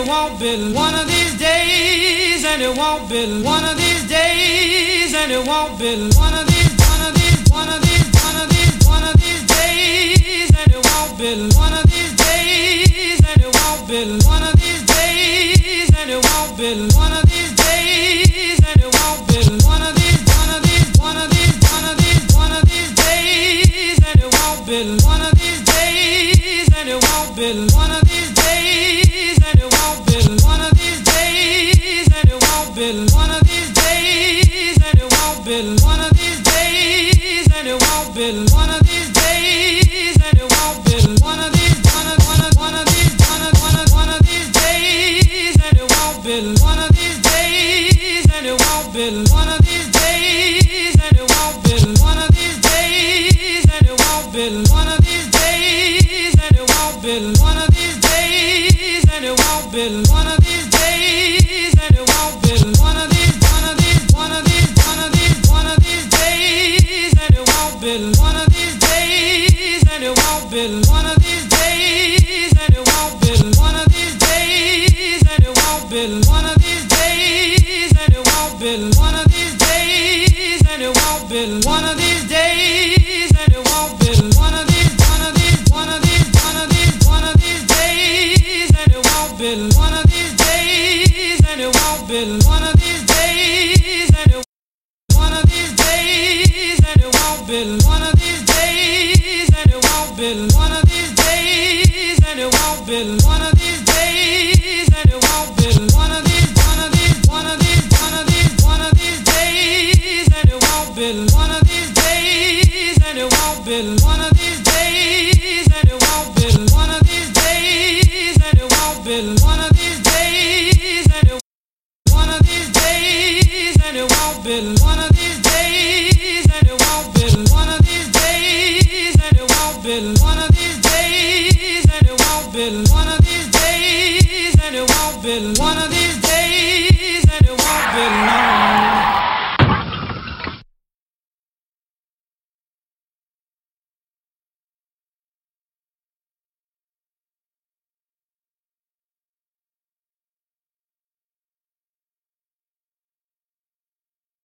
it won't be one of these days, and it won't be one of these days, and it won't be one of these, one of these, one of these, one of these, one of these days, and it won't be one of these days, and it won't be one of these days, and it won't be one of these days, and it won't be one of these, one of these, one of these, one of these, one of these days, and it won't be one of these days, and it won't be one of these days, be one of these days, and it won't be one of these days, and it won't be one of these days, and it won't be one of these, one of one of one of these, one of one of one of these days, and it won't be one of these days, and it won't be one of these days, and it won't be one of these days, and it won't be one of these days, and it won't be one be one of these days, and it won't be one of these days, and it won't be one of these days, and it won't be one of these days, and it won't be one of these days, and it won't be one of these days, and it won't be one of these, one of these, one of these, one of these, one of these days, and it won't be one of these days, and it won't be one of be one of these days, and it won't be one of these days, and it won't be one of these days, and it won't be one of these, one of these, one of these, one of these, one of these days, and it won't be one of these days, and it won't be one of these days, and it won't be one of these days, and it won't be one of these days, and it one of these days, and it won't be one of these days, and it won't one of these days, and it won't be. One